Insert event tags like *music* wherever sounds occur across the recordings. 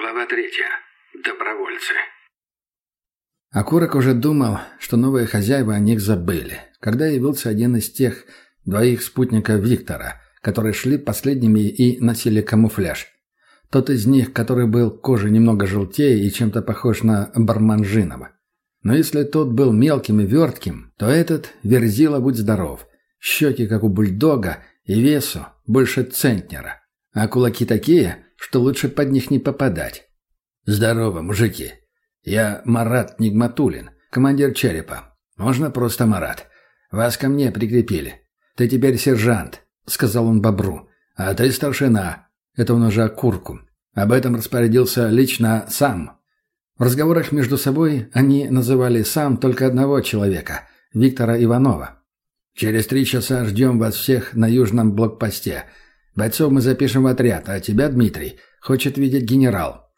Глава третья. Добровольцы. Окурок уже думал, что новые хозяева о них забыли, когда явился один из тех двоих спутников Виктора, которые шли последними и носили камуфляж. Тот из них, который был кожей немного желтее и чем-то похож на Барманжинова. Но если тот был мелким и вертким, то этот верзила будь здоров. Щеки, как у бульдога, и весу больше центнера. А кулаки такие, что лучше под них не попадать. «Здорово, мужики!» «Я Марат Нигматулин, командир черепа. Можно просто Марат. Вас ко мне прикрепили. Ты теперь сержант», — сказал он Бобру. «А ты старшина». Это он уже Курку. Об этом распорядился лично сам. В разговорах между собой они называли сам только одного человека — Виктора Иванова. «Через три часа ждем вас всех на южном блокпосте. Бойцов мы запишем в отряд, а тебя, Дмитрий, хочет видеть генерал.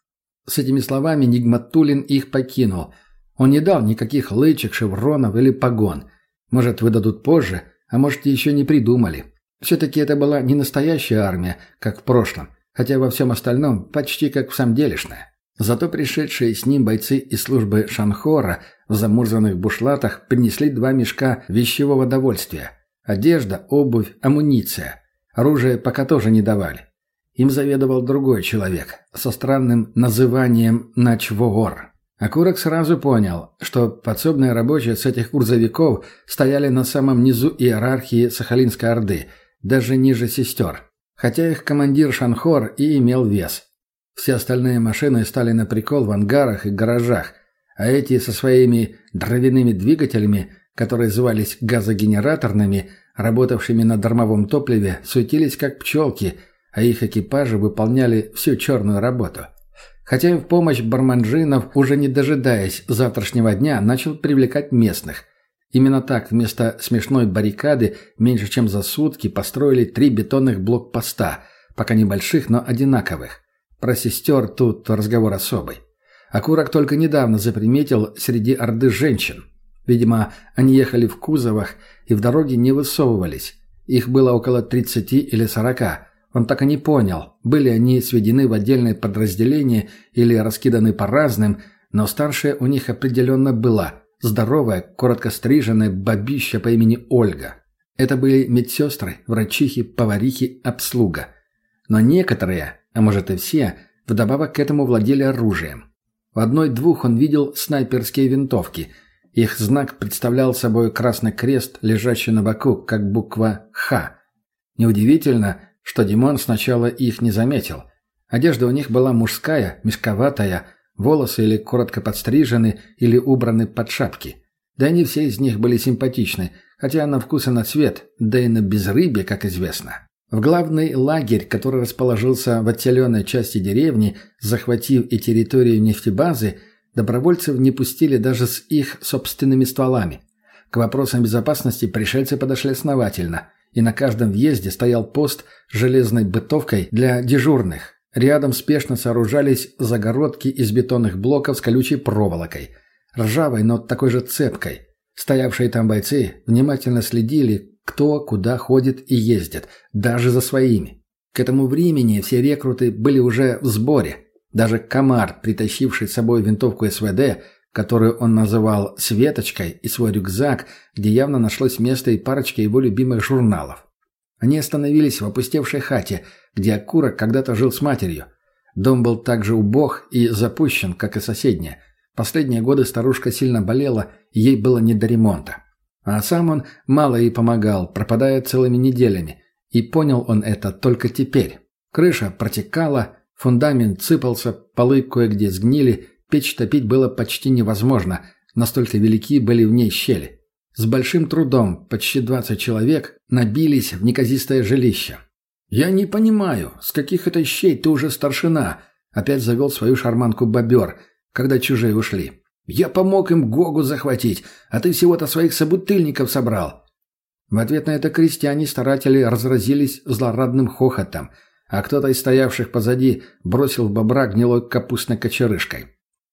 С этими словами Нигматулин их покинул. Он не дал никаких лычек, шевронов или погон. Может, выдадут позже, а может, еще не придумали. Все-таки это была не настоящая армия, как в прошлом, хотя во всем остальном почти как в самом делешная. Зато пришедшие с ним бойцы из службы Шанхора в замурзанных бушлатах принесли два мешка вещевого довольствия. Одежда, обувь, амуниция. Оружие пока тоже не давали. Им заведовал другой человек со странным называнием Начвогор. Акурок сразу понял, что подсобные рабочие с этих грузовиков стояли на самом низу иерархии Сахалинской Орды, даже ниже сестер. Хотя их командир Шанхор и имел вес. Все остальные машины стали на прикол в ангарах и гаражах, а эти со своими дровяными двигателями, которые звались газогенераторными, работавшими на дармовом топливе, суетились как пчелки – а их экипажи выполняли всю черную работу. Хотя и в помощь Барманжинов, уже не дожидаясь завтрашнего дня, начал привлекать местных. Именно так вместо смешной баррикады меньше чем за сутки построили три бетонных блокпоста, пока небольших, но одинаковых. Про сестер тут разговор особый. Акурок только недавно заприметил среди орды женщин. Видимо, они ехали в кузовах и в дороге не высовывались. Их было около 30 или 40, он так и не понял, были они сведены в отдельные подразделения или раскиданы по разным, но старшая у них определенно была. Здоровая, коротко стриженная бабища по имени Ольга. Это были медсестры, врачихи, поварихи, обслуга. Но некоторые, а может и все, вдобавок к этому владели оружием. В одной-двух он видел снайперские винтовки. Их знак представлял собой красный крест, лежащий на боку, как буква «Х». Неудивительно, что Димон сначала их не заметил. Одежда у них была мужская, мешковатая, волосы или коротко подстрижены, или убраны под шапки. Да и не все из них были симпатичны, хотя на вкус и на цвет, да и на безрыбье, как известно. В главный лагерь, который расположился в отселенной части деревни, захватив и территорию нефтебазы, добровольцев не пустили даже с их собственными стволами. К вопросам безопасности пришельцы подошли основательно – и на каждом въезде стоял пост с железной бытовкой для дежурных. Рядом спешно сооружались загородки из бетонных блоков с колючей проволокой, ржавой, но такой же цепкой. Стоявшие там бойцы внимательно следили, кто куда ходит и ездит, даже за своими. К этому времени все рекруты были уже в сборе. Даже комар, притащивший с собой винтовку СВД, которую он называл «Светочкой», и свой рюкзак, где явно нашлось место и парочки его любимых журналов. Они остановились в опустевшей хате, где Акура когда-то жил с матерью. Дом был так же убог и запущен, как и соседняя. Последние годы старушка сильно болела, и ей было не до ремонта. А сам он мало ей помогал, пропадая целыми неделями. И понял он это только теперь. Крыша протекала, фундамент сыпался, полы кое-где сгнили, Печь топить было почти невозможно, настолько велики были в ней щели. С большим трудом, почти 20 человек, набились в неказистое жилище. «Я не понимаю, с каких это щей ты уже старшина?» Опять завел свою шарманку бобер, когда чужие ушли. «Я помог им Гогу захватить, а ты всего-то своих собутыльников собрал». В ответ на это крестьяне-старатели разразились злорадным хохотом, а кто-то из стоявших позади бросил в бобра гнилой капустной кочерышкой.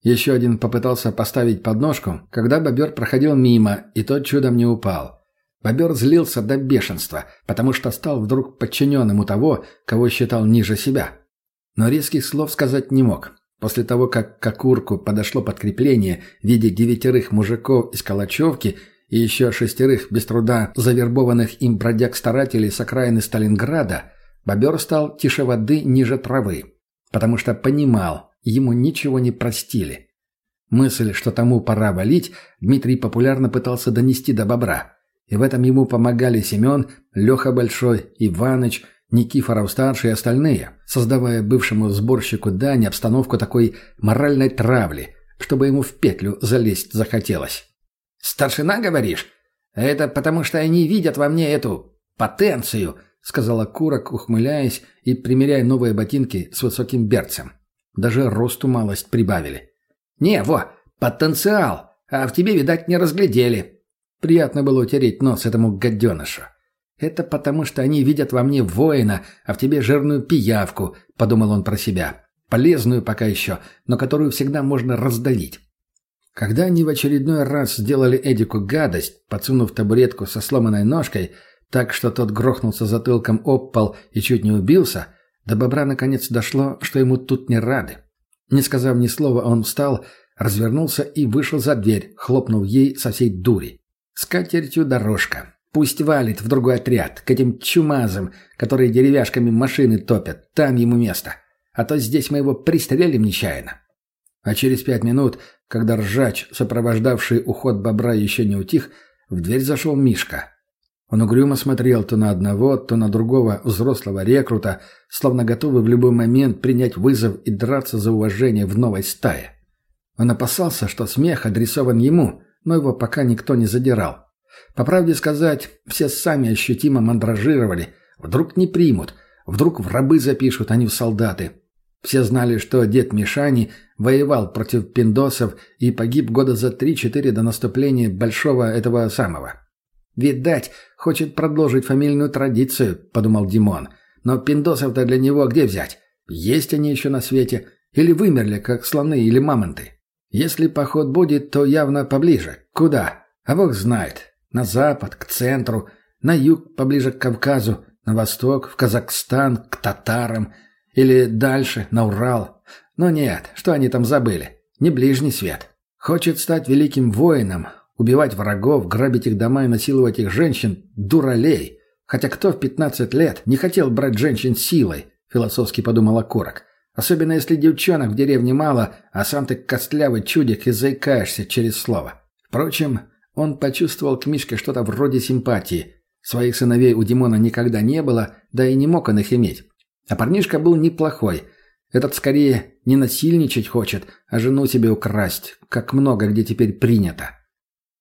Еще один попытался поставить подножку, когда бобер проходил мимо, и тот чудом не упал. Бобер злился до бешенства, потому что стал вдруг подчиненным у того, кого считал ниже себя. Но резких слов сказать не мог. После того, как к окурку подошло подкрепление в виде девятерых мужиков из Калачевки и еще шестерых без труда завербованных им бродяг-старателей с окраины Сталинграда, бобер стал тише воды ниже травы, потому что понимал, ему ничего не простили. Мысль, что тому пора валить, Дмитрий популярно пытался донести до бобра. И в этом ему помогали Семен, Леха Большой, Иваныч, Никифоров-старший и остальные, создавая бывшему сборщику дани обстановку такой моральной травли, чтобы ему в петлю залезть захотелось. «Старшина, говоришь? Это потому, что они видят во мне эту потенцию», — сказала Курок, ухмыляясь и примеряя новые ботинки с высоким берцем. Даже росту малость прибавили. «Не, во, потенциал, а в тебе, видать, не разглядели». Приятно было утереть нос этому гаденышу. «Это потому, что они видят во мне воина, а в тебе жирную пиявку», — подумал он про себя. «Полезную пока еще, но которую всегда можно раздавить». Когда они в очередной раз сделали Эдику гадость, подсунув табуретку со сломанной ножкой, так что тот грохнулся затылком об пол и чуть не убился, до бобра наконец дошло, что ему тут не рады. Не сказав ни слова, он встал, развернулся и вышел за дверь, хлопнув ей со всей дури. С катертью дорожка. Пусть валит в другой отряд, к этим чумазам, которые деревяшками машины топят. Там ему место. А то здесь мы его пристрелим нечаянно. А через пять минут, когда ржач, сопровождавший уход бобра, еще не утих, в дверь зашел Мишка. Он угрюмо смотрел то на одного, то на другого взрослого рекрута, словно готовый в любой момент принять вызов и драться за уважение в новой стае. Он опасался, что смех адресован ему, но его пока никто не задирал. По правде сказать, все сами ощутимо мандражировали. Вдруг не примут, вдруг в рабы запишут, а не в солдаты. Все знали, что дед Мишани воевал против пиндосов и погиб года за три-четыре до наступления большого этого самого. «Видать, хочет продолжить фамильную традицию», — подумал Димон. «Но пиндосов-то для него где взять? Есть они еще на свете? Или вымерли, как слоны или мамонты? Если поход будет, то явно поближе. Куда? А бог знает. На запад, к центру, на юг, поближе к Кавказу, на восток, в Казахстан, к татарам. Или дальше, на Урал. Но нет, что они там забыли? Не ближний свет. Хочет стать великим воином, Убивать врагов, грабить их дома и насиловать их женщин – дуралей. Хотя кто в 15 лет не хотел брать женщин силой, философски подумал Окурок. Особенно если девчонок в деревне мало, а сам ты костлявый чудик и заикаешься через слово. Впрочем, он почувствовал к Мишке что-то вроде симпатии. Своих сыновей у Димона никогда не было, да и не мог он их иметь. А парнишка был неплохой. Этот скорее не насильничать хочет, а жену себе украсть, как много где теперь принято.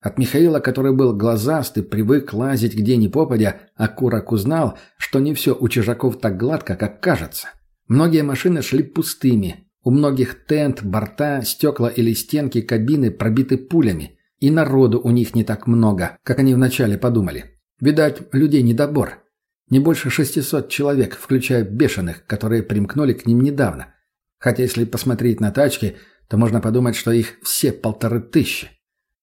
От Михаила, который был глазастый, привык лазить где ни попадя, а Курок узнал, что не все у чужаков так гладко, как кажется. Многие машины шли пустыми. У многих тент, борта, стекла или стенки кабины пробиты пулями. И народу у них не так много, как они вначале подумали. Видать, людей недобор. Не больше 600 человек, включая бешеных, которые примкнули к ним недавно. Хотя если посмотреть на тачки, то можно подумать, что их все полторы тысячи.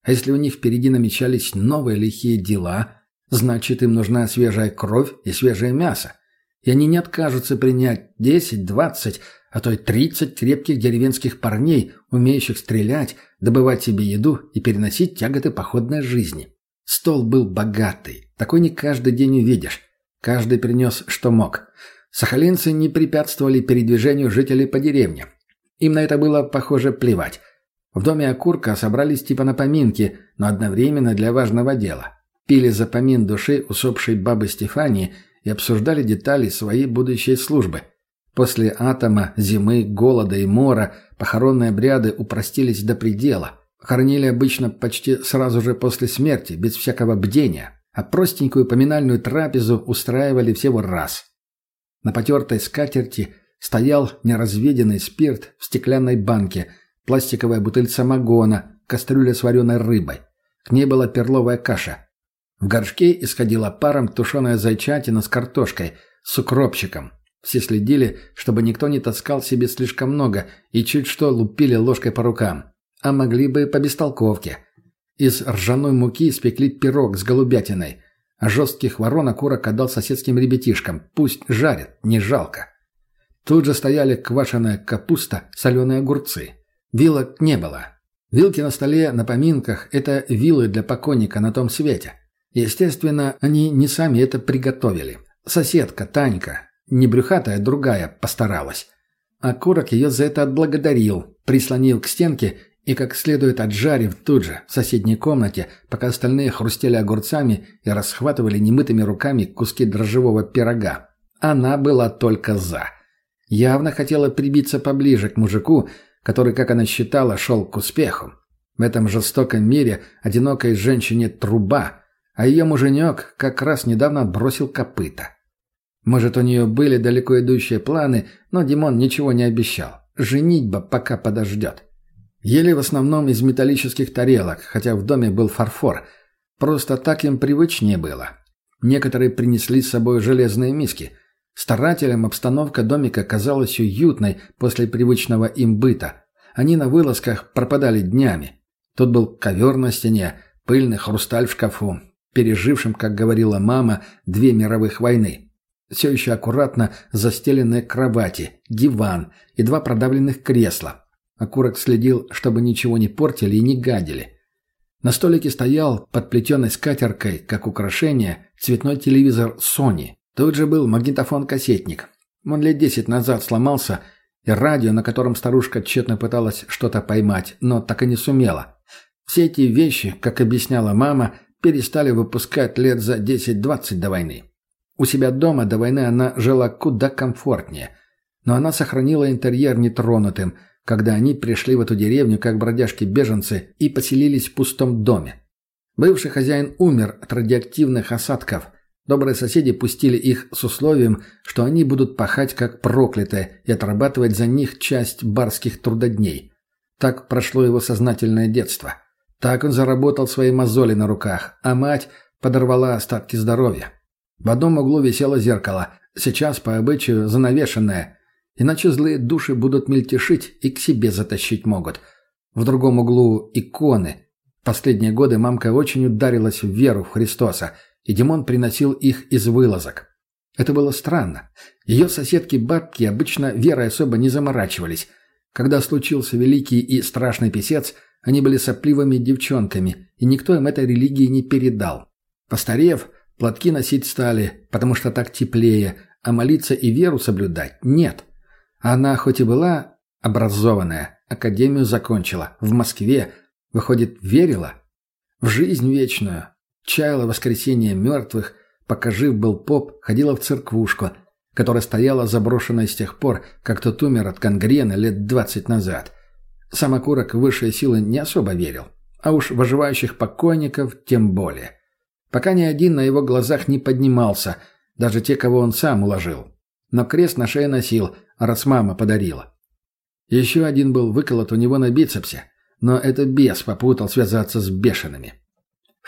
А если у них впереди намечались новые лихие дела, значит, им нужна свежая кровь и свежее мясо. И они не откажутся принять 10, 20, а то и 30 крепких деревенских парней, умеющих стрелять, добывать себе еду и переносить тяготы походной жизни. Стол был богатый. Такой не каждый день увидишь. Каждый принес, что мог. Сахалинцы не препятствовали передвижению жителей по деревне. Им на это было, похоже, плевать. В доме Окурка собрались типа на поминки, но одновременно для важного дела. Пили за помин души усопшей бабы Стефании и обсуждали детали своей будущей службы. После атома, зимы, голода и мора похоронные обряды упростились до предела. Хоронили обычно почти сразу же после смерти, без всякого бдения, а простенькую поминальную трапезу устраивали всего раз. На потертой скатерти стоял неразведенный спирт в стеклянной банке – пластиковая бутыль самогона, кастрюля с вареной рыбой. К ней была перловая каша. В горшке исходила паром тушеная зайчатина с картошкой, с укропчиком. Все следили, чтобы никто не таскал себе слишком много и чуть что лупили ложкой по рукам. А могли бы по бестолковке. Из ржаной муки испекли пирог с голубятиной, а жестких ворон окурок отдал соседским ребятишкам. Пусть жарят, не жалко. Тут же стояли квашеная капуста, соленые огурцы. Вилок не было. Вилки на столе на поминках – это вилы для покойника на том свете. Естественно, они не сами это приготовили. Соседка, Танька, не брюхатая, другая, постаралась. А Курок ее за это отблагодарил, прислонил к стенке и как следует отжарив тут же, в соседней комнате, пока остальные хрустели огурцами и расхватывали немытыми руками куски дрожжевого пирога. Она была только «за». Явно хотела прибиться поближе к мужику, который, как она считала, шел к успеху. В этом жестоком мире одинокой женщине труба, а ее муженек как раз недавно отбросил копыта. Может, у нее были далеко идущие планы, но Димон ничего не обещал. Женитьба пока подождет. Ели в основном из металлических тарелок, хотя в доме был фарфор. Просто так им привычнее было. Некоторые принесли с собой железные миски. Старателям обстановка домика казалась уютной после привычного им быта. Они на вылазках пропадали днями. Тут был ковер на стене, пыльный хрусталь в шкафу, пережившим, как говорила мама, две мировых войны. Все еще аккуратно застеленные кровати, диван и два продавленных кресла – Окурок следил, чтобы ничего не портили и не гадили. На столике стоял под плетеной скатеркой, как украшение, цветной телевизор Sony. Тут же был магнитофон-кассетник. Он лет десять назад сломался, и радио, на котором старушка тщетно пыталась что-то поймать, но так и не сумела. Все эти вещи, как объясняла мама, перестали выпускать лет за 10-20 до войны. У себя дома до войны она жила куда комфортнее, но она сохранила интерьер нетронутым – когда они пришли в эту деревню как бродяжки-беженцы и поселились в пустом доме. Бывший хозяин умер от радиоактивных осадков. Добрые соседи пустили их с условием, что они будут пахать как проклятые и отрабатывать за них часть барских трудодней. Так прошло его сознательное детство. Так он заработал свои мозоли на руках, а мать подорвала остатки здоровья. В одном углу висело зеркало, сейчас по обычаю занавешенное – Иначе злые души будут мельтешить и к себе затащить могут. В другом углу иконы. Последние годы мамка очень ударилась в веру в Христоса, и Димон приносил их из вылазок. Это было странно. Ее соседки-бабки обычно верой особо не заморачивались. Когда случился великий и страшный писец, они были сопливыми девчонками, и никто им этой религии не передал. Постарев, платки носить стали, потому что так теплее, а молиться и веру соблюдать нет. Она хоть и была образованная, академию закончила, в Москве, выходит, верила? В жизнь вечную. Чаяла воскресение мертвых, пока жив был поп, ходила в церквушку, которая стояла заброшенной с тех пор, как тот умер от гангрены лет двадцать назад. Сам окурок высшие силы не особо верил, а уж в покойников тем более. Пока ни один на его глазах не поднимался, даже те, кого он сам уложил. Но крест на шее носил, раз мама подарила. Еще один был выколот у него на бицепсе, но это бес попутал связаться с бешеными.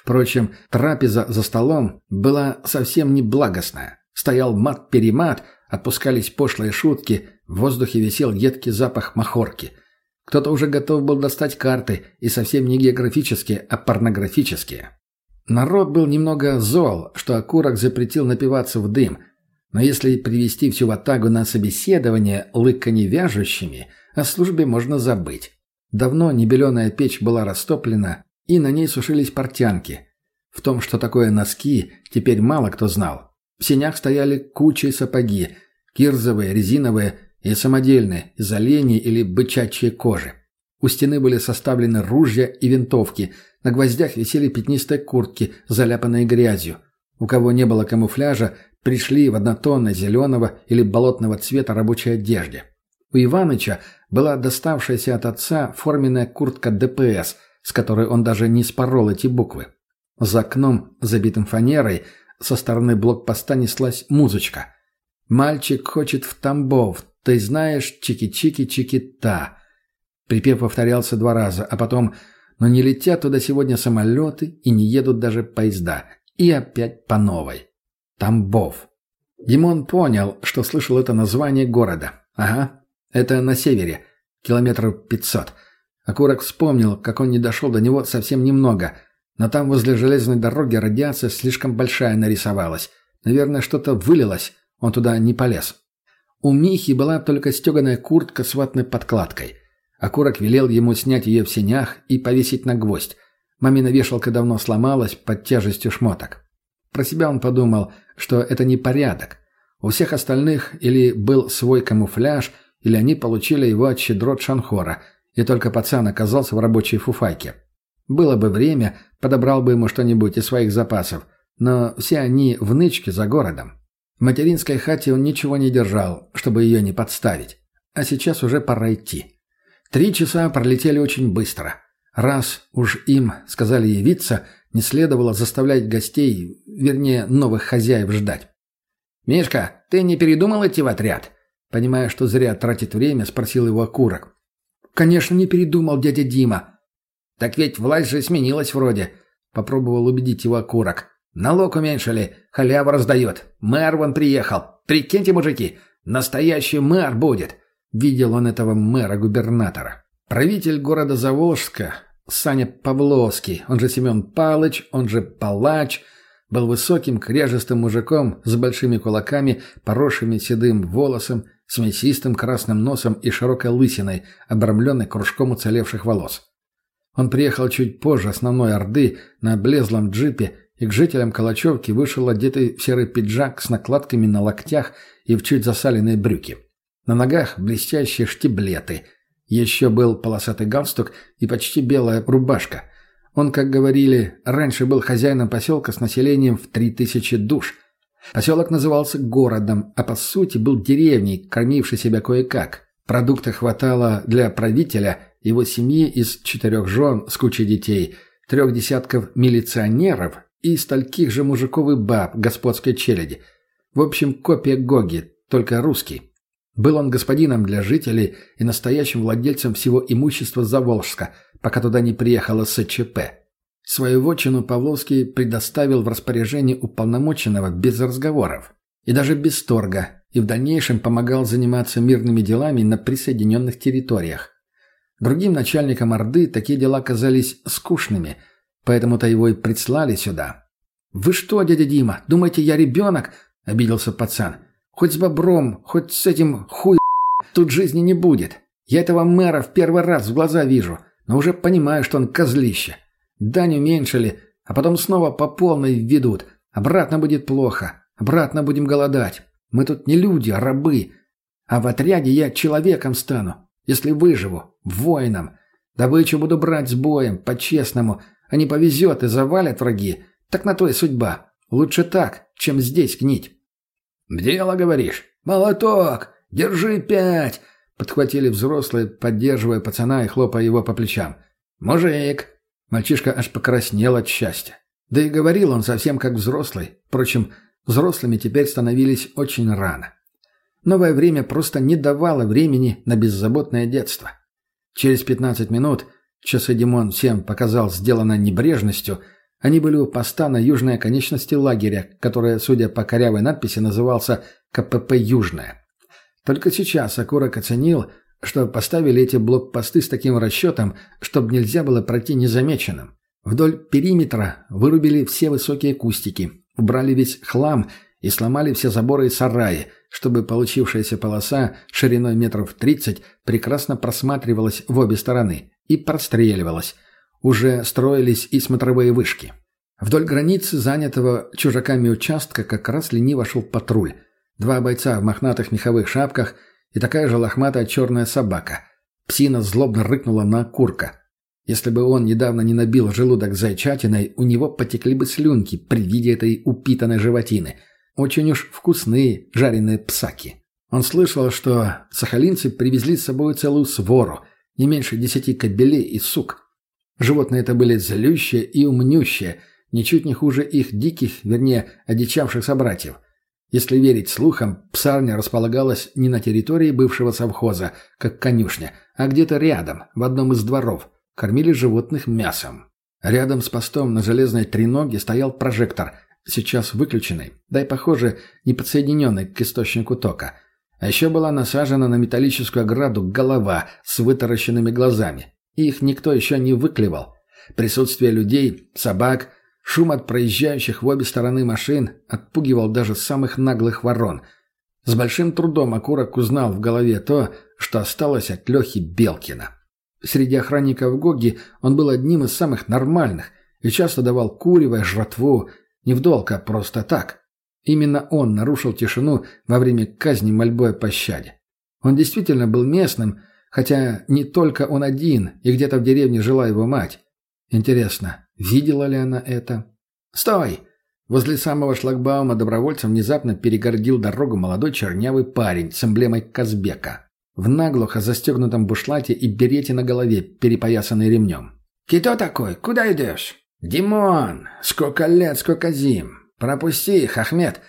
Впрочем, трапеза за столом была совсем не благостная. Стоял мат-перемат, отпускались пошлые шутки, в воздухе висел едкий запах махорки. Кто-то уже готов был достать карты, и совсем не географические, а порнографические. Народ был немного зол, что окурок запретил напиваться в дым, но если привести всю ватагу на собеседование лыка невяжущими, о службе можно забыть. Давно небеленая печь была растоплена, и на ней сушились портянки. В том, что такое носки, теперь мало кто знал. В сенях стояли кучей сапоги, кирзовые, резиновые и самодельные, из оленей или бычачьей кожи. У стены были составлены ружья и винтовки, на гвоздях висели пятнистые куртки, заляпанные грязью. У кого не было камуфляжа, пришли в однотонной зеленого или болотного цвета рабочей одежде. У Иваныча была доставшаяся от отца форменная куртка ДПС, с которой он даже не спорол эти буквы. За окном, забитым фанерой, со стороны блокпоста неслась музычка. «Мальчик хочет в Тамбов, ты знаешь, чики-чики-чики-та». Припев повторялся два раза, а потом «Но не летят туда сегодня самолеты и не едут даже поезда». И опять по новой. Тамбов. Димон понял, что слышал это название города. Ага, это на севере, километров пятьсот. Акурок вспомнил, как он не дошел до него совсем немного, но там возле железной дороги радиация слишком большая нарисовалась. Наверное, что-то вылилось, он туда не полез. У Михи была только стеганая куртка с ватной подкладкой. Окурок велел ему снять ее в сенях и повесить на гвоздь. Мамина вешалка давно сломалась под тяжестью шмоток. Про себя он подумал, что это не порядок. У всех остальных или был свой камуфляж, или они получили его от щедрот Шанхора, и только пацан оказался в рабочей фуфайке. Было бы время, подобрал бы ему что-нибудь из своих запасов, но все они в нычке за городом. В материнской хате он ничего не держал, чтобы ее не подставить. А сейчас уже пора идти. Три часа пролетели очень быстро. Раз уж им сказали явиться, не следовало заставлять гостей, вернее, новых хозяев ждать. «Мишка, ты не передумал идти в отряд?» Понимая, что зря тратит время, спросил его окурок. «Конечно, не передумал дядя Дима». «Так ведь власть же сменилась вроде», — попробовал убедить его окурок. Налог уменьшили, халяву раздает. Мэр вон приехал. Прикиньте, мужики, настоящий мэр будет. Видел он этого мэра-губернатора. Правитель города Заволжска, Саня Павловский, он же Семен Палыч, он же Палач, был высоким, кряжестым мужиком с большими кулаками, поросшими седым волосом, с мясистым красным носом и широкой лысиной, обрамленной кружком уцелевших волос. Он приехал чуть позже основной Орды на облезлом джипе и к жителям Калачевки вышел одетый в серый пиджак с накладками на локтях и в чуть засаленные брюки. На ногах блестящие штиблеты. Еще был полосатый галстук и почти белая рубашка. Он, как говорили, раньше был хозяином поселка с населением в три тысячи душ. Поселок назывался городом, а по сути был деревней, кормившей себя кое-как. Продукта хватало для правителя, его семьи из четырех жен с кучей детей, трех десятков милиционеров и стольких же мужиков и баб господской челяди. В общем, копия Гоги, только русский. Был он господином для жителей и настоящим владельцем всего имущества Заволжска, пока туда не приехала СЧП. Свою вотчину Павловский предоставил в распоряжение уполномоченного без разговоров и даже без торга, и в дальнейшем помогал заниматься мирными делами на присоединенных территориях. Другим начальникам Орды такие дела казались скучными – Поэтому-то его и прислали сюда. «Вы что, дядя Дима, думаете, я ребенок?» — обиделся пацан. «Хоть с бобром, хоть с этим хуй тут жизни не будет. Я этого мэра в первый раз в глаза вижу, но уже понимаю, что он козлище. Дань уменьшили, а потом снова по полной ведут. Обратно будет плохо, обратно будем голодать. Мы тут не люди, а рабы. А в отряде я человеком стану, если выживу, воином. Добычу буду брать с боем, по-честному, а не повезет и завалят враги, так на то и судьба. Лучше так, чем здесь гнить. «Дело, говоришь? Молоток! Держи пять!» Подхватили взрослые, поддерживая пацана и хлопая его по плечам. «Мужик!» Мальчишка аж покраснел от счастья. Да и говорил он совсем как взрослый. Впрочем, взрослыми теперь становились очень рано. Новое время просто не давало времени на беззаботное детство. Через пятнадцать минут Часы Димон всем показал сделано небрежностью. Они были у поста на южной оконечности лагеря, которая, судя по корявой надписи, назывался КПП «Южная». Только сейчас Акурок оценил, что поставили эти блокпосты с таким расчетом, чтобы нельзя было пройти незамеченным. Вдоль периметра вырубили все высокие кустики, убрали весь хлам и сломали все заборы и сараи, чтобы получившаяся полоса шириной метров 30 прекрасно просматривалась в обе стороны и простреливалась. Уже строились и смотровые вышки. Вдоль границы занятого чужаками участка как раз лениво шел патруль. Два бойца в мохнатых меховых шапках и такая же лохматая черная собака. Псина злобно рыкнула на курка. Если бы он недавно не набил желудок зайчатиной, у него потекли бы слюнки при виде этой упитанной животины. Очень уж вкусные жареные псаки. Он слышал, что сахалинцы привезли с собой целую свору – не меньше десяти кобелей и сук. Животные это были злющие и умнющие, ничуть не хуже их диких, вернее, одичавших собратьев. Если верить слухам, псарня располагалась не на территории бывшего совхоза, как конюшня, а где-то рядом, в одном из дворов. Кормили животных мясом. Рядом с постом на железной треноге стоял прожектор, сейчас выключенный, да и, похоже, не подсоединенный к источнику тока – а еще была насажена на металлическую ограду голова с вытаращенными глазами. Их никто еще не выклевал. Присутствие людей, собак, шум от проезжающих в обе стороны машин отпугивал даже самых наглых ворон. С большим трудом окурок узнал в голове то, что осталось от Лехи Белкина. Среди охранников Гоги он был одним из самых нормальных и часто давал курево, жратву, не в долг, а просто так. Именно он нарушил тишину во время казни мольбой о пощаде. Он действительно был местным, хотя не только он один, и где-то в деревне жила его мать. Интересно, видела ли она это? «Стой!» Возле самого шлагбаума добровольцем внезапно перегородил дорогу молодой чернявый парень с эмблемой Казбека. В наглухо застегнутом бушлате и берете на голове, перепоясанный ремнем. «Кито такой? Куда идешь?» «Димон! Сколько лет, сколько зим! Пропусти их, Ахмед!»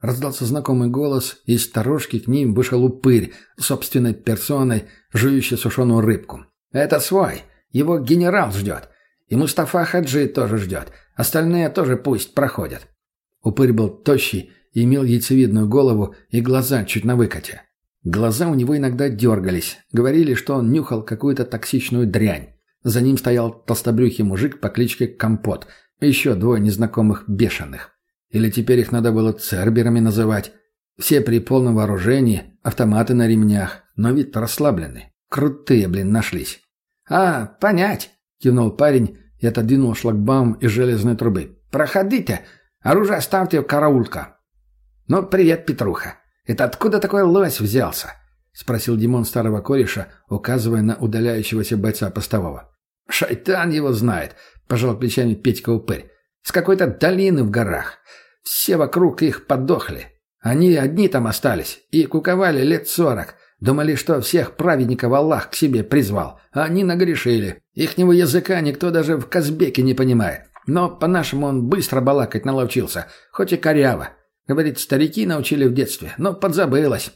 Раздался знакомый голос, и из сторожки к ним вышел упырь, собственной персоной, жующий сушеную рыбку. «Это свой. Его генерал ждет. И Мустафа Хаджи тоже ждет. Остальные тоже пусть проходят». Упырь был тощий имел яйцевидную голову и глаза чуть на выкате. Глаза у него иногда дергались. Говорили, что он нюхал какую-то токсичную дрянь. За ним стоял толстобрюхий мужик по кличке Компот. Еще двое незнакомых бешеных. Или теперь их надо было церберами называть. Все при полном вооружении, автоматы на ремнях, но вид расслабленный. Крутые, блин, нашлись. «А, понять!» — кивнул парень и отодвинул шлагбаум из железной трубы. «Проходите! Оружие ставьте в караулька!» «Ну, привет, Петруха! Это откуда такой лось взялся?» — спросил Димон старого кореша, указывая на удаляющегося бойца постового. «Шайтан его знает!» — пожал плечами Петька Упырь. «С какой-то долины в горах. Все вокруг их подохли. Они одни там остались и куковали лет сорок. Думали, что всех праведников Аллах к себе призвал, а они нагрешили. Ихнего языка никто даже в Казбеке не понимает. Но по-нашему он быстро балакать наловчился, хоть и коряво. Говорит, старики научили в детстве, но подзабылось.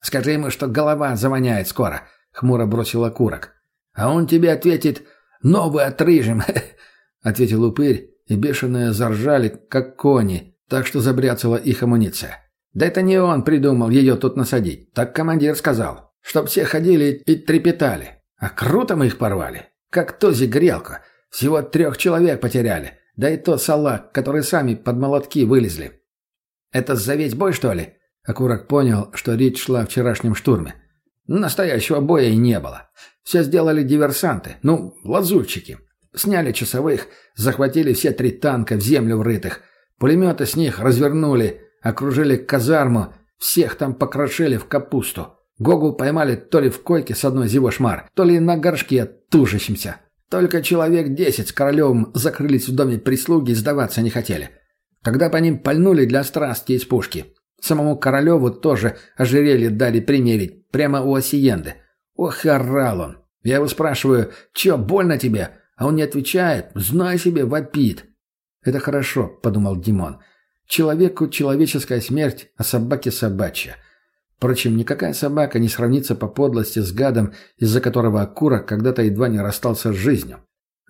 Скажи ему, что голова завоняет скоро, — хмуро бросил окурок. А он тебе ответит, новый отрыжем, *laughs* — ответил упырь, и бешеные заржали, как кони, так что забряцала их амуниция. Да это не он придумал ее тут насадить. Так командир сказал. Чтоб все ходили и трепетали. А круто мы их порвали. Как този грелку. Всего трех человек потеряли. Да и то салак, которые сами под молотки вылезли. Это за весь бой, что ли? Акурак понял, что речь шла о вчерашнем штурме. Настоящего боя и не было. Все сделали диверсанты, ну, лазутчики. Сняли часовых, захватили все три танка в землю врытых. Пулеметы с них развернули, окружили казарму, всех там покрошили в капусту. Гогу поймали то ли в койке с одной зевошмар, то ли на горшке тужащимся. Только человек десять с Королевым закрылись в доме прислуги и сдаваться не хотели. Тогда по ним пальнули для страсти из пушки. Самому Королеву тоже ожерелье дали примерить, прямо у Осиенды. Ох, орал он. Я его спрашиваю, чё, больно тебе? А он не отвечает, знай себе, вопит. «Это хорошо», — подумал Димон. «Человеку человеческая смерть, а собаке собачья». Впрочем, никакая собака не сравнится по подлости с гадом, из-за которого окурок когда-то едва не расстался с жизнью.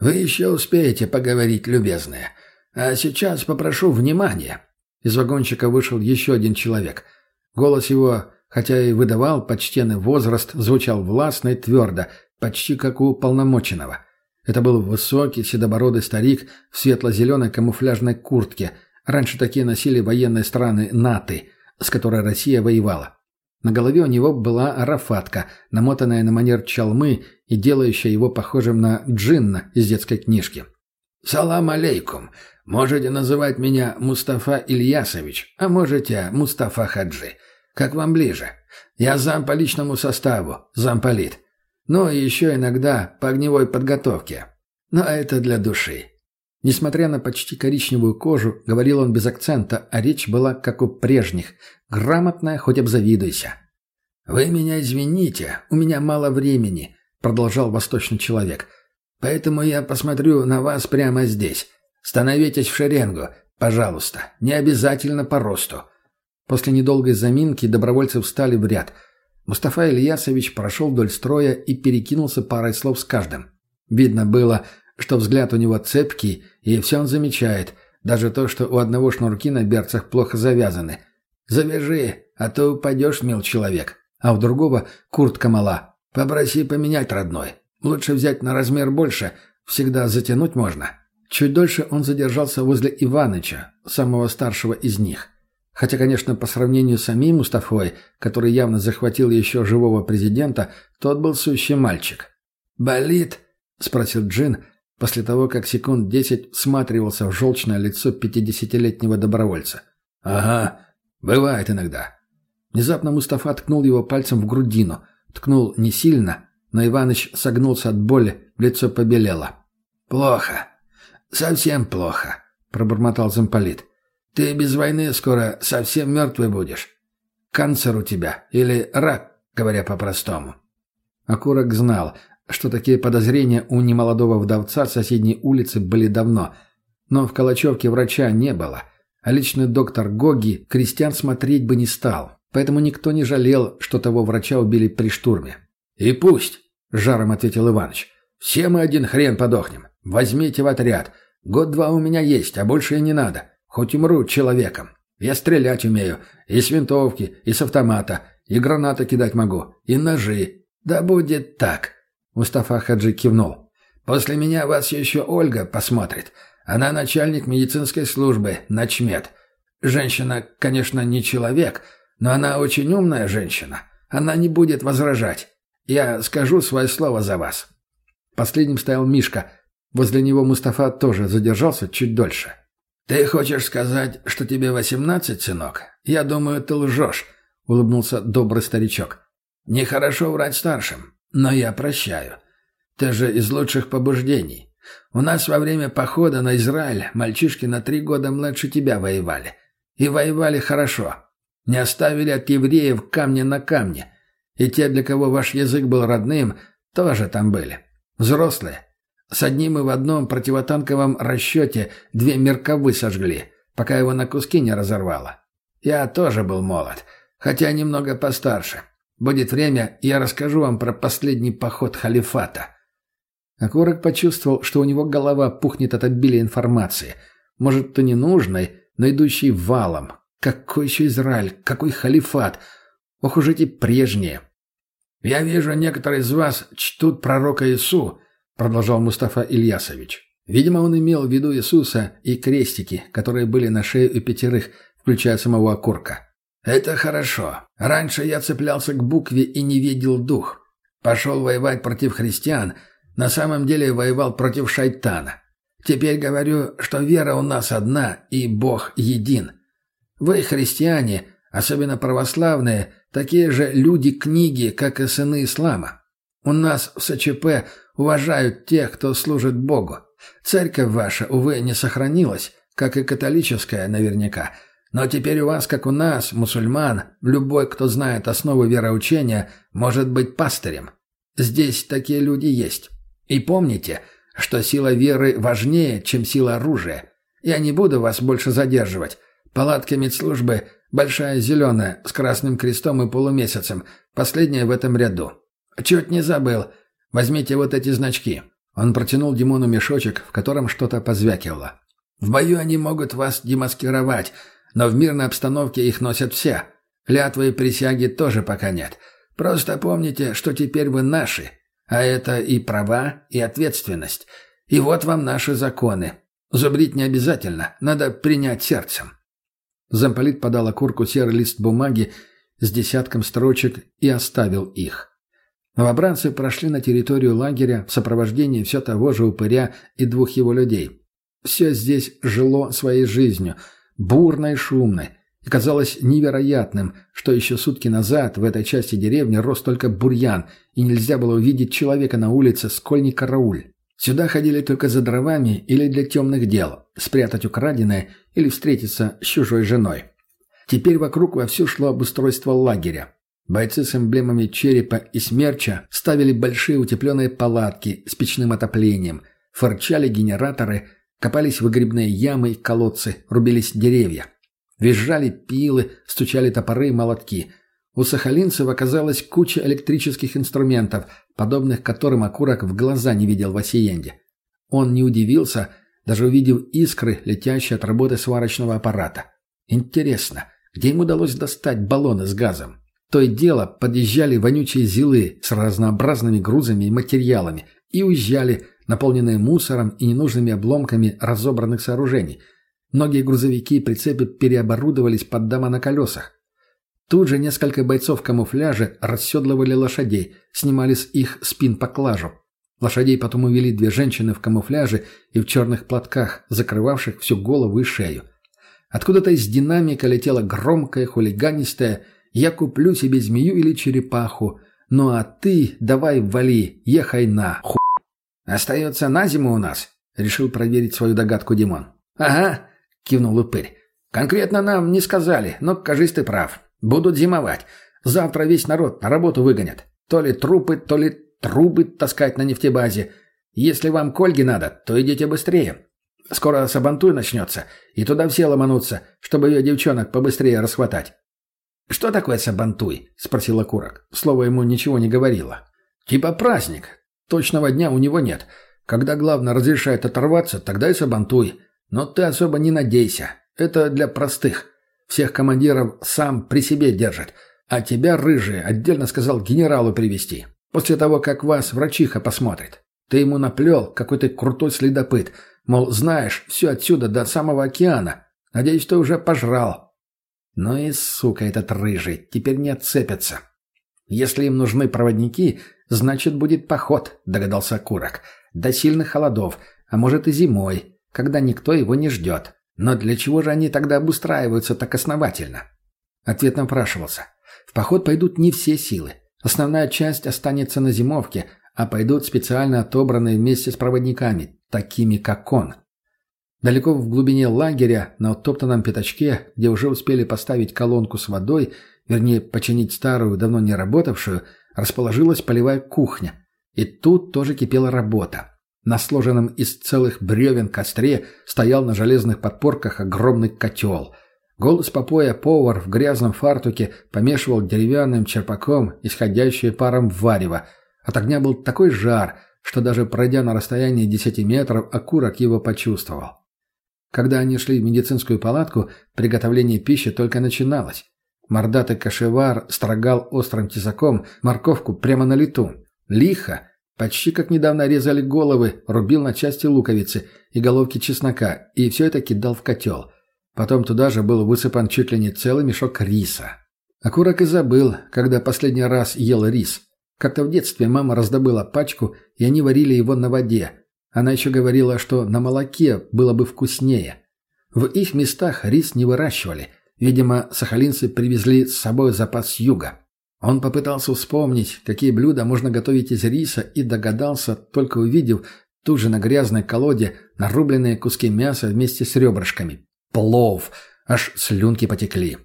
«Вы еще успеете поговорить, любезные. А сейчас попрошу внимания». Из вагончика вышел еще один человек. Голос его, хотя и выдавал почтенный возраст, звучал властно и твердо, почти как у полномоченного. Это был высокий, седобородый старик в светло-зеленой камуфляжной куртке. Раньше такие носили военные страны НАТО, с которой Россия воевала. На голове у него была арафатка, намотанная на манер чалмы и делающая его похожим на джинна из детской книжки. «Салам алейкум. Можете называть меня Мустафа Ильясович, а можете Мустафа Хаджи. Как вам ближе. Я зам по личному составу, замполит. Ну и еще иногда по огневой подготовке. Но это для души. Несмотря на почти коричневую кожу, говорил он без акцента, а речь была как у прежних, грамотная, хоть обзавидуйся. «Вы меня извините, у меня мало времени», — продолжал восточный человек. «Поэтому я посмотрю на вас прямо здесь. Становитесь в шеренгу, пожалуйста, не обязательно по росту». После недолгой заминки добровольцы встали в ряд — Мустафа Ильясович прошел вдоль строя и перекинулся парой слов с каждым. Видно было, что взгляд у него цепкий, и все он замечает, даже то, что у одного шнурки на берцах плохо завязаны. «Завяжи, а то упадешь, мил человек». А у другого куртка мала. «Попроси поменять, родной. Лучше взять на размер больше, всегда затянуть можно». Чуть дольше он задержался возле Иваныча, самого старшего из них. Хотя, конечно, по сравнению с самим Мустафой, который явно захватил еще живого президента, тот был сущий мальчик. «Болит?» — спросил Джин, после того, как секунд десять всматривался в желчное лицо пятидесятилетнего добровольца. «Ага, бывает иногда». Внезапно Мустафа ткнул его пальцем в грудину. Ткнул не сильно, но Иваныч согнулся от боли, лицо побелело. «Плохо. Совсем плохо», — пробормотал замполит. «Ты без войны скоро совсем мертвый будешь. Канцер у тебя или рак, говоря по-простому». Акурок знал, что такие подозрения у немолодого вдовца с соседней улицы были давно, но в Калачевке врача не было, а личный доктор Гоги крестьян смотреть бы не стал, поэтому никто не жалел, что того врача убили при штурме. «И пусть», — жаром ответил Иваныч, — «все мы один хрен подохнем. Возьмите в отряд. Год-два у меня есть, а больше и не надо. Хоть умру человеком. Я стрелять умею. И с винтовки, и с автомата, и гранаты кидать могу, и ножи. Да будет так». Мустафа Хаджи кивнул. «После меня вас еще Ольга посмотрит. Она начальник медицинской службы, начмед. Женщина, конечно, не человек, но она очень умная женщина. Она не будет возражать. Я скажу свое слово за вас». Последним стоял Мишка. Возле него Мустафа тоже задержался чуть дольше. «Ты хочешь сказать, что тебе восемнадцать, сынок? Я думаю, ты лжешь», — улыбнулся добрый старичок. «Нехорошо врать старшим. Но я прощаю. Ты же из лучших побуждений. У нас во время похода на Израиль мальчишки на три года младше тебя воевали. И воевали хорошо. Не оставили от евреев камня на камне. И те, для кого ваш язык был родным, тоже там были. Взрослые. С одним и в одном противотанковом расчете две мерковы сожгли, пока его на куски не разорвало. Я тоже был молод, хотя немного постарше. Будет время, я расскажу вам про последний поход халифата». Акурок почувствовал, что у него голова пухнет от обилия информации. Может, то ненужной, но идущей валом. Какой еще Израиль? Какой халифат? Ох уж эти прежние. «Я вижу, некоторые из вас чтут пророка Ису», — продолжал Мустафа Ильясович. Видимо, он имел в виду Иисуса и крестики, которые были на шее у пятерых, включая самого Акурка. «Это хорошо. Раньше я цеплялся к букве и не видел дух. Пошел воевать против христиан, на самом деле воевал против шайтана. Теперь говорю, что вера у нас одна и Бог един. Вы, христиане, особенно православные, такие же люди-книги, как и сыны ислама. У нас в СЧП уважают тех, кто служит Богу. Церковь ваша, увы, не сохранилась, как и католическая наверняка – но теперь у вас, как у нас, мусульман, любой, кто знает основы вероучения, может быть пастырем. Здесь такие люди есть. И помните, что сила веры важнее, чем сила оружия. Я не буду вас больше задерживать. Палатка медслужбы большая зеленая, с красным крестом и полумесяцем, последняя в этом ряду. Чуть не забыл. Возьмите вот эти значки. Он протянул Димону мешочек, в котором что-то позвякивало. В бою они могут вас демаскировать, но в мирной обстановке их носят все. Клятвы и присяги тоже пока нет. Просто помните, что теперь вы наши. А это и права, и ответственность. И вот вам наши законы. Зубрить не обязательно, надо принять сердцем». Замполит подал окурку серый лист бумаги с десятком строчек и оставил их. Новобранцы прошли на территорию лагеря в сопровождении все того же упыря и двух его людей. Все здесь жило своей жизнью – бурной и шумной, и казалось невероятным, что еще сутки назад в этой части деревни рос только бурьян, и нельзя было увидеть человека на улице, сколь ни карауль. Сюда ходили только за дровами или для темных дел, спрятать украденное или встретиться с чужой женой. Теперь вокруг вовсю шло обустройство лагеря. Бойцы с эмблемами черепа и смерча ставили большие утепленные палатки с печным отоплением, форчали генераторы, Копались выгребные ямы и колодцы, рубились деревья. Визжали пилы, стучали топоры и молотки. У сахалинцев оказалась куча электрических инструментов, подобных которым окурок в глаза не видел в Осиенде. Он не удивился, даже увидев искры, летящие от работы сварочного аппарата. Интересно, где им удалось достать баллоны с газом? То и дело подъезжали вонючие зилы с разнообразными грузами и материалами и уезжали, наполненные мусором и ненужными обломками разобранных сооружений. Многие грузовики и прицепы переоборудовались под дома на колесах. Тут же несколько бойцов в камуфляже расседлывали лошадей, снимали с их спин поклажу. Лошадей потом увели две женщины в камуфляже и в черных платках, закрывавших всю голову и шею. Откуда-то из динамика летела громкая, хулиганистая «Я куплю себе змею или черепаху, ну а ты давай вали, ехай на ху...» «Остается на зиму у нас», — решил проверить свою догадку Димон. «Ага», — кивнул упырь. «Конкретно нам не сказали, но, кажись, ты прав. Будут зимовать. Завтра весь народ на работу выгонят. То ли трупы, то ли трубы таскать на нефтебазе. Если вам к Ольге надо, то идите быстрее. Скоро Сабантуй начнется, и туда все ломанутся, чтобы ее девчонок побыстрее расхватать». «Что такое Сабантуй?» — спросил Окурок. Слово ему ничего не говорило. «Типа праздник. Точного дня у него нет. Когда главное разрешает оторваться, тогда и Сабантуй. Но ты особо не надейся. Это для простых. Всех командиров сам при себе держит. А тебя, рыжий, отдельно сказал генералу привести. После того, как вас врачиха посмотрит. Ты ему наплел, какой ты крутой следопыт. Мол, знаешь, все отсюда до самого океана. Надеюсь, ты уже пожрал. Ну и сука этот рыжий, теперь не отцепятся. Если им нужны проводники, значит будет поход, догадался Курок. До сильных холодов, а может и зимой, когда никто его не ждет. Но для чего же они тогда обустраиваются так основательно? Ответ напрашивался. В поход пойдут не все силы. Основная часть останется на зимовке, а пойдут специально отобранные вместе с проводниками, такими как он. Далеко в глубине лагеря, на утоптанном пятачке, где уже успели поставить колонку с водой, вернее, починить старую, давно не работавшую, расположилась полевая кухня. И тут тоже кипела работа. На сложенном из целых бревен костре стоял на железных подпорках огромный котел. Голос попоя повар в грязном фартуке помешивал деревянным черпаком исходящее паром варево. От огня был такой жар, что даже пройдя на расстоянии десяти метров, окурок его почувствовал. Когда они шли в медицинскую палатку, приготовление пищи только начиналось. Мордатый кашевар строгал острым тесаком морковку прямо на лету. Лихо, Почти как недавно резали головы, рубил на части луковицы и головки чеснока, и все это кидал в котел. Потом туда же был высыпан чуть ли не целый мешок риса. Акурак и забыл, когда последний раз ел рис. Как-то в детстве мама раздобыла пачку, и они варили его на воде. Она еще говорила, что на молоке было бы вкуснее. В их местах рис не выращивали. Видимо, сахалинцы привезли с собой запас юга. Он попытался вспомнить, какие блюда можно готовить из риса, и догадался, только увидев тут же на грязной колоде нарубленные куски мяса вместе с ребрышками. Плов! Аж слюнки потекли.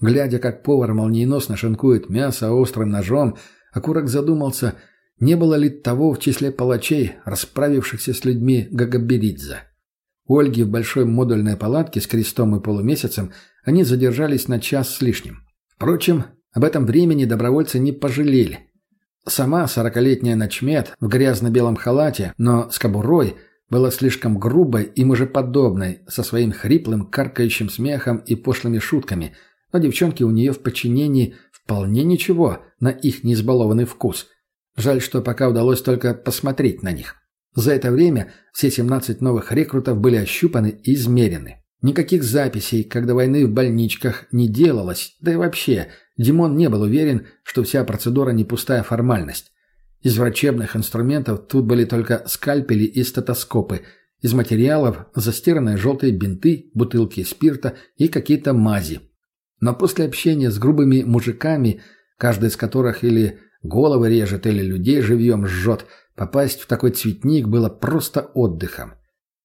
Глядя, как повар молниеносно шинкует мясо острым ножом, Акурок задумался, не было ли того в числе палачей, расправившихся с людьми Гагаберидзе. Ольги в большой модульной палатке с крестом и полумесяцем они задержались на час с лишним. Впрочем, об этом времени добровольцы не пожалели. Сама сорокалетняя ночмед в грязно-белом халате, но с кобурой, была слишком грубой и мужеподобной, со своим хриплым, каркающим смехом и пошлыми шутками, но девчонки у нее в подчинении вполне ничего на их неизбалованный вкус. Жаль, что пока удалось только посмотреть на них. За это время все 17 новых рекрутов были ощупаны и измерены. Никаких записей, до войны в больничках, не делалось, да и вообще, Димон не был уверен, что вся процедура не пустая формальность. Из врачебных инструментов тут были только скальпели и стетоскопы, из материалов застиранные желтые бинты, бутылки спирта и какие-то мази. Но после общения с грубыми мужиками, каждый из которых или головы режет, или людей живьем жжет, попасть в такой цветник было просто отдыхом.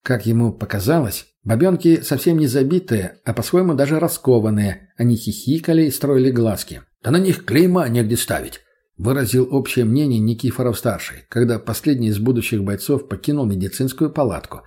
Как ему показалось, бабенки совсем не забитые, а по-своему даже раскованные. Они хихикали и строили глазки. «Да на них клейма негде ставить», — выразил общее мнение Никифоров-старший, когда последний из будущих бойцов покинул медицинскую палатку.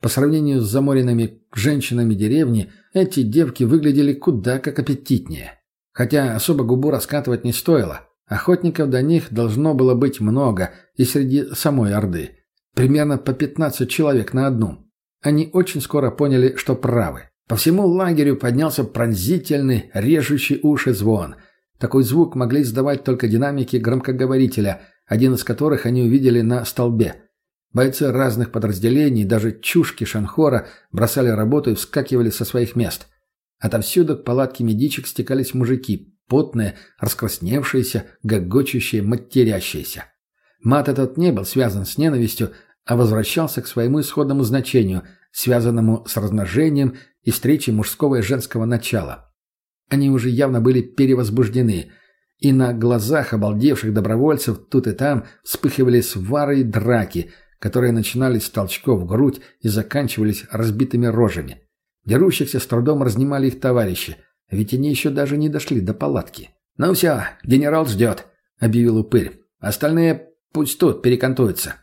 По сравнению с заморенными женщинами деревни, эти девки выглядели куда как аппетитнее. Хотя особо губу раскатывать не стоило. Охотников до них должно было быть много и среди самой Орды. Примерно по 15 человек на одну. Они очень скоро поняли, что правы. По всему лагерю поднялся пронзительный, режущий уши звон. Такой звук могли издавать только динамики громкоговорителя, один из которых они увидели на столбе. Бойцы разных подразделений, даже чушки Шанхора, бросали работу и вскакивали со своих мест. Отовсюду к палатке медичек стекались мужики, потные, раскрасневшиеся, гогочущие, матерящиеся. Мат этот не был связан с ненавистью, а возвращался к своему исходному значению, связанному с размножением и встречей мужского и женского начала. Они уже явно были перевозбуждены, и на глазах обалдевших добровольцев тут и там вспыхивали свары и драки, которые начинались с толчков в грудь и заканчивались разбитыми рожами. Дерущихся с трудом разнимали их товарищи, ведь они еще даже не дошли до палатки. «Ну все, генерал ждет», — объявил упырь. «Остальные пусть тут перекантуются».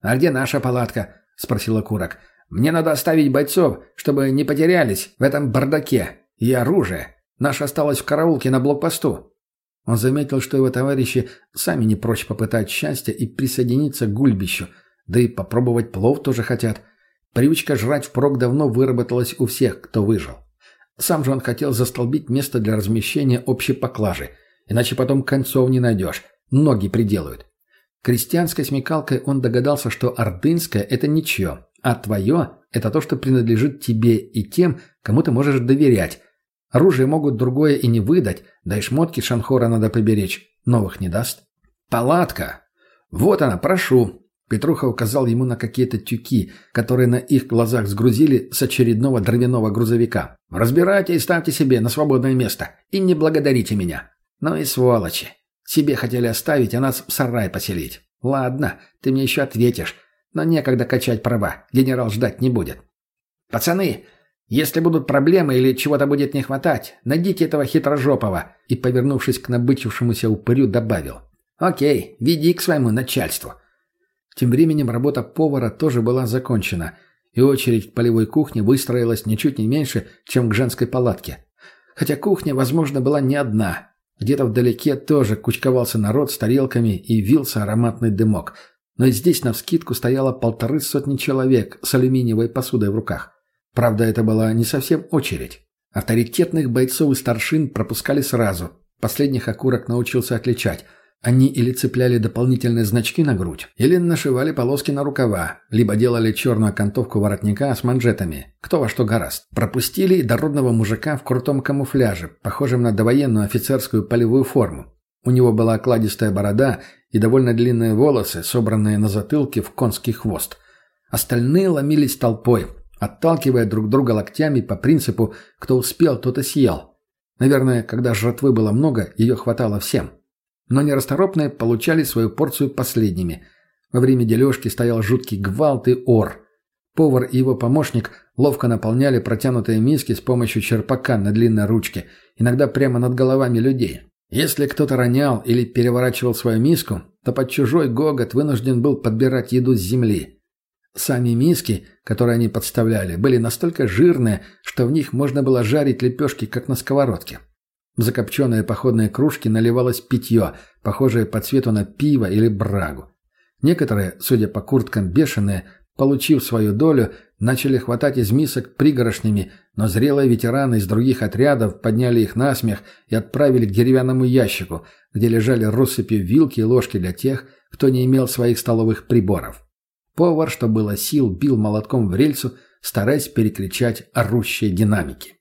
«А где наша палатка?» — спросил окурок. «Мне надо оставить бойцов, чтобы не потерялись в этом бардаке. И оружие. Наше осталось в караулке на блокпосту». Он заметил, что его товарищи сами не прочь попытать счастья и присоединиться к гульбищу, да и попробовать плов тоже хотят. Привычка жрать впрок давно выработалась у всех, кто выжил. Сам же он хотел застолбить место для размещения общей поклажи, иначе потом концов не найдешь, ноги приделают. Крестьянской смекалкой он догадался, что ордынское – это ничье, а твое – это то, что принадлежит тебе и тем, кому ты можешь доверять. Оружие могут другое и не выдать, да и шмотки Шанхора надо поберечь, новых не даст. Палатка. Вот она, прошу. Петруха указал ему на какие-то тюки, которые на их глазах сгрузили с очередного дровяного грузовика. «Разбирайте и ставьте себе на свободное место. И не благодарите меня. Ну и сволочи. Себе хотели оставить, а нас в сарай поселить. Ладно, ты мне еще ответишь. Но некогда качать права. Генерал ждать не будет. Пацаны, если будут проблемы или чего-то будет не хватать, найдите этого хитрожопого. И, повернувшись к набычившемуся упырю, добавил. Окей, веди к своему начальству. Тем временем работа повара тоже была закончена, и очередь к полевой кухне выстроилась ничуть не меньше, чем к женской палатке. Хотя кухня, возможно, была не одна. Где-то вдалеке тоже кучковался народ с тарелками и вился ароматный дымок. Но и здесь навскидку стояло полторы сотни человек с алюминиевой посудой в руках. Правда, это была не совсем очередь. Авторитетных бойцов и старшин пропускали сразу. Последних окурок научился отличать – они или цепляли дополнительные значки на грудь, или нашивали полоски на рукава, либо делали черную окантовку воротника с манжетами. Кто во что гораст. Пропустили дородного мужика в крутом камуфляже, похожем на довоенную офицерскую полевую форму. У него была окладистая борода и довольно длинные волосы, собранные на затылке в конский хвост. Остальные ломились толпой, отталкивая друг друга локтями по принципу «кто успел, тот и съел». Наверное, когда жратвы было много, ее хватало всем. Но нерасторопные получали свою порцию последними. Во время дележки стоял жуткий гвалт и ор. Повар и его помощник ловко наполняли протянутые миски с помощью черпака на длинной ручке, иногда прямо над головами людей. Если кто-то ронял или переворачивал свою миску, то под чужой гогот вынужден был подбирать еду с земли. Сами миски, которые они подставляли, были настолько жирные, что в них можно было жарить лепешки, как на сковородке. В закопченные походные кружки наливалось питье, похожее по цвету на пиво или брагу. Некоторые, судя по курткам бешеные, получив свою долю, начали хватать из мисок пригорошнями, но зрелые ветераны из других отрядов подняли их на смех и отправили к деревянному ящику, где лежали россыпью вилки и ложки для тех, кто не имел своих столовых приборов. Повар, что было сил, бил молотком в рельсу, стараясь перекричать орущие динамики.